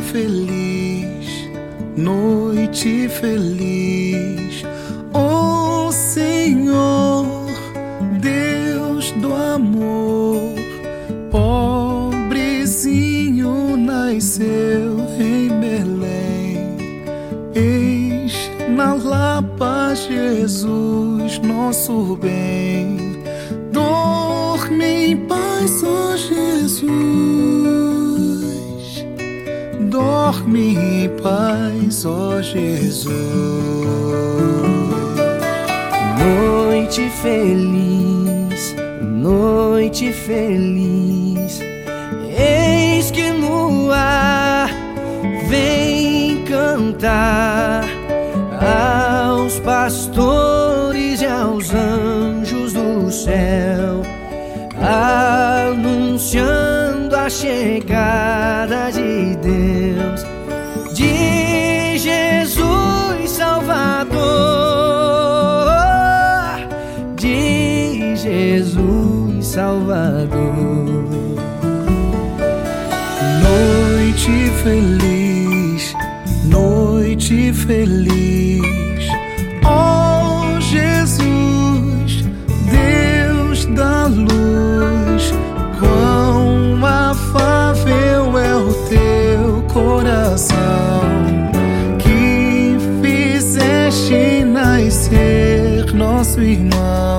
feliz, noite feliz, oh Senhor, Deus do amor, pobrezinho nasceu em Belém, eis na Lapa Jesus, nosso bem, dorme em paz, oh Jesus. Em paz, ó Jesus. Noite feliz, noite feliz. Eis que no ar vem cantar aos pastores e aos anjos do céu, anunciando a chegada Jesus Salvador. Noite feliz, noite feliz. Oh Jesus, Deus da luz, quão afável é o teu coração que fizeste nascer nosso irmão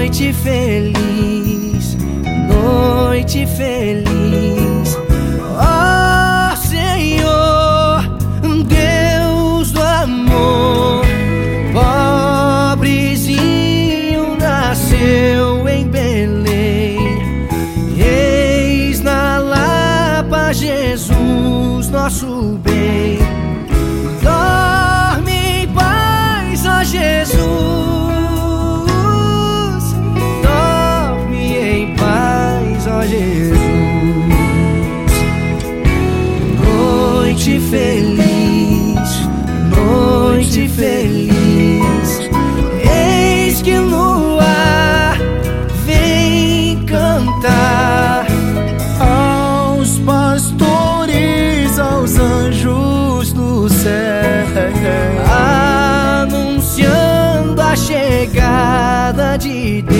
Noite feliz, noite feliz. Feliz. Eis que no ar vem cantar aos pastores, aos anjos do céu, anunciando a chegada de Deus.